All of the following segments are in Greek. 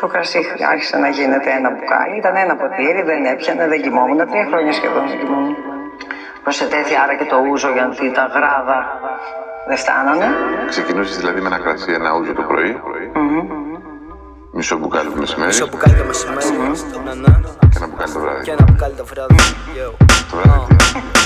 Το κρασί άρχισε να γίνεται ένα μπουκάλι, ήταν ένα ποτήρι, δεν έπιανε, δεν κοιμόμουν. Τρία χρόνια σχεδόν δεν κοιμόμουν. Προσετέθη άρα και το ούζο γιατί τα γράδα δεν φτάνανε. Ξεκινούσες δηλαδή με ένα κρασί, ένα ούζο το πρωί. Μισό μπουκάλι το μεσημέρι. Μισό μπουκάλι το μεσημέρι. Και ένα μπουκάλι το βράδυ. Και ένα μπουκάλι το βράδυ. Το βράδυ τι.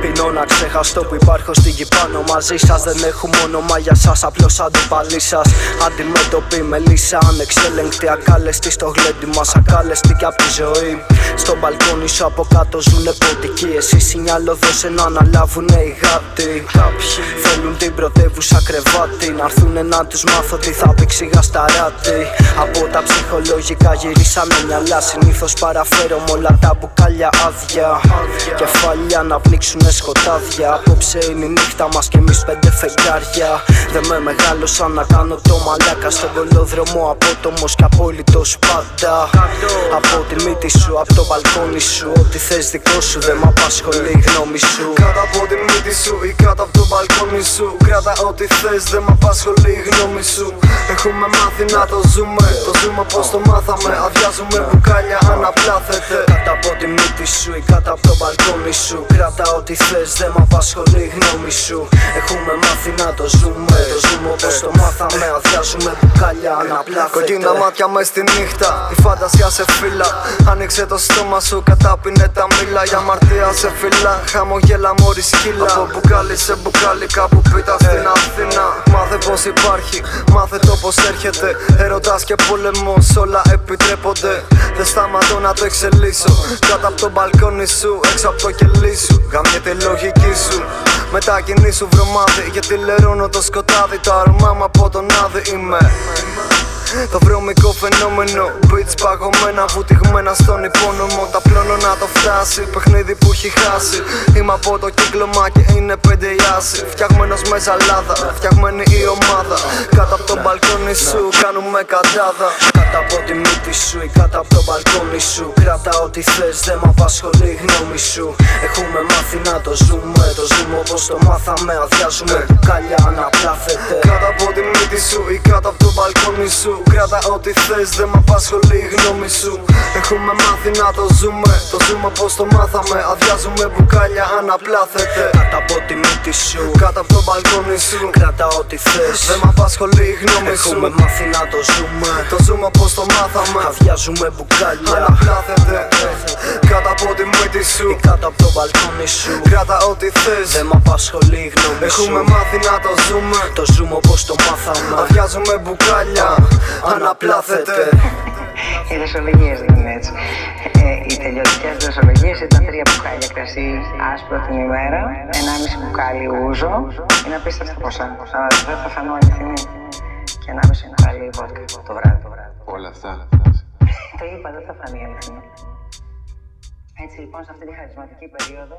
Πίνω να ξεχαστώ που υπάρχω στη γη πάνω μαζί σας. Δεν έχουμε όνομα για σας, απλώς αντιπαλή σας. Αντιμέτωποι με λύσα, ανεξέλεγκτη, ακάλεστη στο γλέντι μας. Ακάλεστη και απ' τη ζωή. Στο μπαλκόνι σου από κάτω ζουνε ποντικοί. Εσύ σινιάλο δώσε να αναλάβουνε οι γάτοι. Κάποιοι θέλουν την πρωτεύουσα κρεβάτι. Να έρθουνε να τους μάθω τι θα πει ξηγασταράτη. Από τα ψυχολογικά γυρίσαμε μυαλά. Συνήθως παραφέρω με όλα τα μπουκάλια άδεια. Κεφάλια να πνίξουνε σκοτάδια. Απόψε είναι η νύχτα μας και εμείς πέντε φεγγάρια. Δεν με μεγάλωσα να κάνω το μαλάκα στον κολόδρομο. Απότομος και απόλυτος πάντα. Από τη μύτη σου, από το μπαλκόνι σου. Ό,τι θες δικό σου δεν μ' απασχολεί η γνώμη σου. Κάτω από τη μύτη σου ή κάτω από το μπαλκόνι σου. Κράτα ό,τι θες, δεν μ' απασχολεί η γνώμη σου. Έχουμε μάθει να το ζούμε. Το ζούμε πώ το μάθαμε. Αδειάζουμε μπουκάλια, αναπλάθεται. Κάτω από τη μύτη σου ή κάτω από το μπαλκόνι σου. Κράτα ό,τι θε, δεν μ' απασχολεί η γνώμη σου. Έχουμε μάθει να το ζούμε. Το ζούμε όπως το μάθαμε. Αδειάζουμε μπουκάλια, αναπλάθεται. Κοκκίνα μάτια μες στη νύχτα. Η φαντασία σε φύλλα. Άνοιξε το στόμα σου, κατάπινε τα μήλα. Για αμαρτία σε φύλλα. Χαμογέλα μόρι σκύλα. Από μπουκάλι σε μπουκάλι, κάπου πίτα στην Αθήνα. Μάθε πω υπάρχει, μάθε το πω έρχεται. Ερωτάς και πολεμός, όλα επιτρέπονται. Δεν σταματώ να το εξελίσω. Κάτω από το μπαλκόνι σου, έξω από το κελί σου. Γαμιέται η λογική σου. Μετακινήσου σου βρωμάδι, γιατί λερώνω το σκοτάδι. Το αρωμά μου από τον άδει είμαι. Το βρώμικο φαινόμενο Beats παγωμένα, βουτυγμένα στον υπόνομο. Τα πλώνω να το φτάσει, παιχνίδι που έχει χάσει. Είμαι από το κύκλωμα και είναι πέντε η άση. Φτιαγμένος με ζαλάδα, φτιαγμένη η ομάδα. Κάτω από το μπαλκόνι σου κάνουμε κατάδα. Κάτω από τη μύτη σου ή κάτω από το μπαλκόνι σου. Κράτα ό,τι θες, δεν μ' απασχολεί η γνώμη σου. Έχουμε μάθει να το ζούμε, το ζούμε όπως το μάθαμε Αδειάζουμε. Μπουκάλια, αναπλάθεται Κάτω από τη μύτη σου ή κάτω από το μπαλκόνι σου. Κράτα ό,τι θες, δεν μ' απασχολεί η γνώμη σου. Έχουμε μάθει να το ζούμε, το ζούμε πως το μάθαμε. Αδειάζουμε μπουκάλια, αναπλάθεται. Κάτω από τη μύτη σου. Κάτω από το μπαλκόνι σου. Κράτα ό,τι θες. Δεν μ' απασχολεί η γνώμη σου. Έχουμε μάθει να το ζούμε. Το ζούμε πως το μάθαμε. Αδειάζουμε μπουκάλια. Αναπλάθεται. Κάτω από τη μύτη σου. Ή κάτω από το μπαλκόνι σου. Κράτα ό,τι θες. Δεν μ' απασχολεί η γνώμη σου. Έχουμε μάθει να το ζούμε. Το ζούμε όπως το μάθαμε. Αδειάζουμε μπουκάλια Αναπλάθεται Οι δοσολογίε δεν είναι έτσι. Ε, οι τελειωτικές δοσολογίε ήταν τρία μπουκάλια κρασί άσπρο την ημέρα, ενάμιση μπουκάλι ούζο. Είναι απίστευτα ποσά. Αλλά δεν θα φανώ αληθινή. Και ενάμιση μπουκάλι βότκα το βράδυ. Το βράδυ. Όλα αυτά. Το είπα, δεν θα φανεί αληθινή. Έτσι λοιπόν, σε αυτή τη χαρισματική περίοδο,